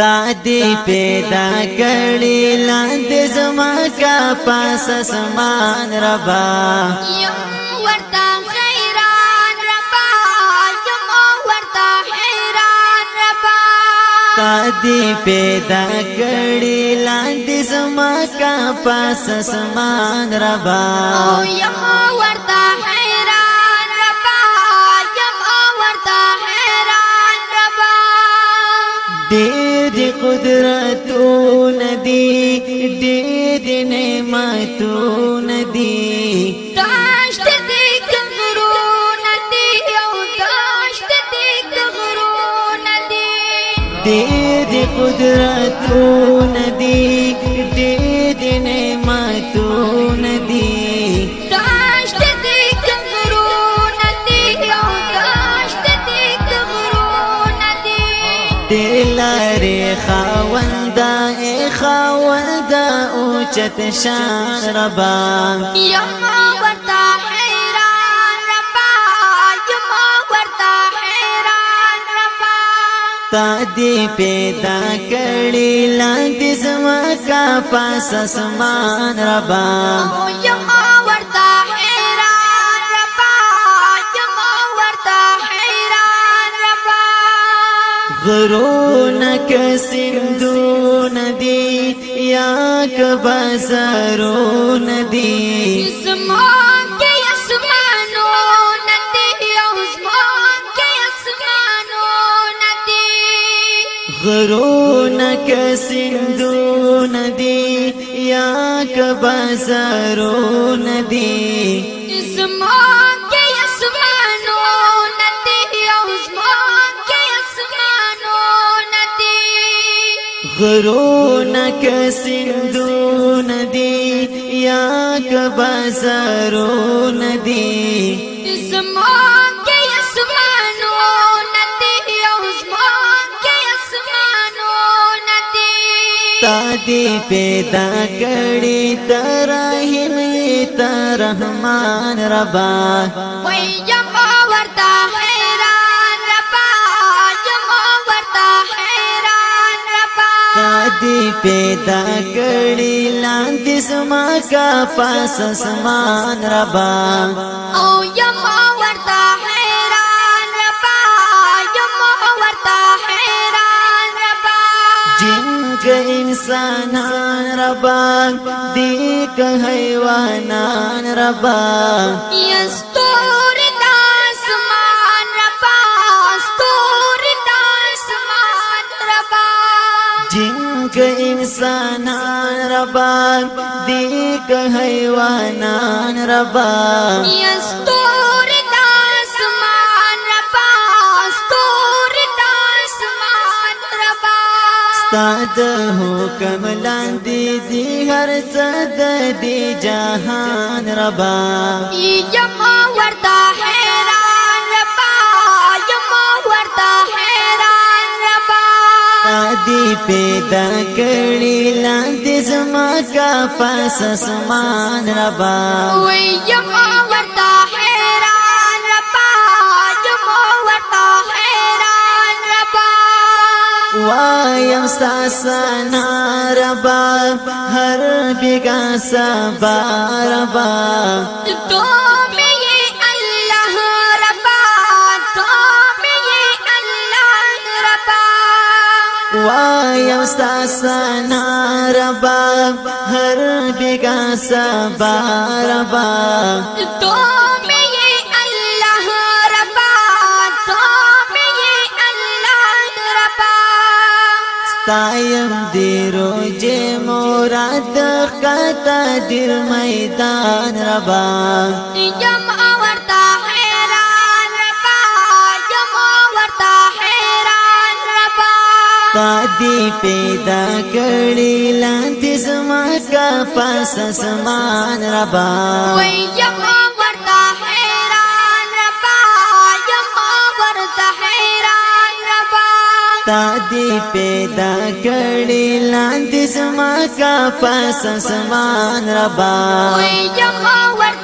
تا دې پیدا کړې لاندې زما کا پاس اسمان ربا یم ورتا حیران ربا یم ورتا حیران ربا تا دې پیدا کړې لاندې زما کا پاس اسمان ربا یم ورتا حیران कुदरतो नदी तूं قدرت कुदरतो नदी لارې خاوندا اے خاوندا او چت شان ربا یم ورتا حیران ربا یم ورتا حیران ربا تا دې پیدا کړی لاندې زما کا پاس اسمان ربا یم غرونك سندو ندي ياك بازارو ندي زمان كي اسمانو ندي زمان كي اسمانو ندي غرونك سندو ندي ياك بازارو ندي زمان كي اسمانو ک ندی ندی یا रौनक सिंधू नदी या कसी तरह त रहमान دی پیدا کړی لاندې زما کا پاس سمان ربا او یم ورتا حیران ربا یم ورتا حیران ربا جن ک انسان ربا دی ک حیوانان ربا یستو جنگ انسانان ربا دیک حیوانان ربا یستور داسمان ربا استور داسمان ربا ستاد حکم لاندی دی هر صد دی جهان ربا یما وردا دی پیدا کړی لاندې زما کا پس اسمان ربا وی یم ورتا حیران ربا یم ورتا حیران ربا وایم ساسنا ربا هر بیگا سبا ربا تو وایم ستا ربا هر بیگا سبا ربا تو می الله ربا تو می الله ربا ستایم دی روزه مراد کتا دل میدان ربا یم تا دی پیدا کړی لاندې زما کا پاس سمان ربا وای یما ورتا حیران ربا یما ورتا حیران ربا تا دی پیدا کړی لاندې زما کا پاس سمان ربا وای یما ورتا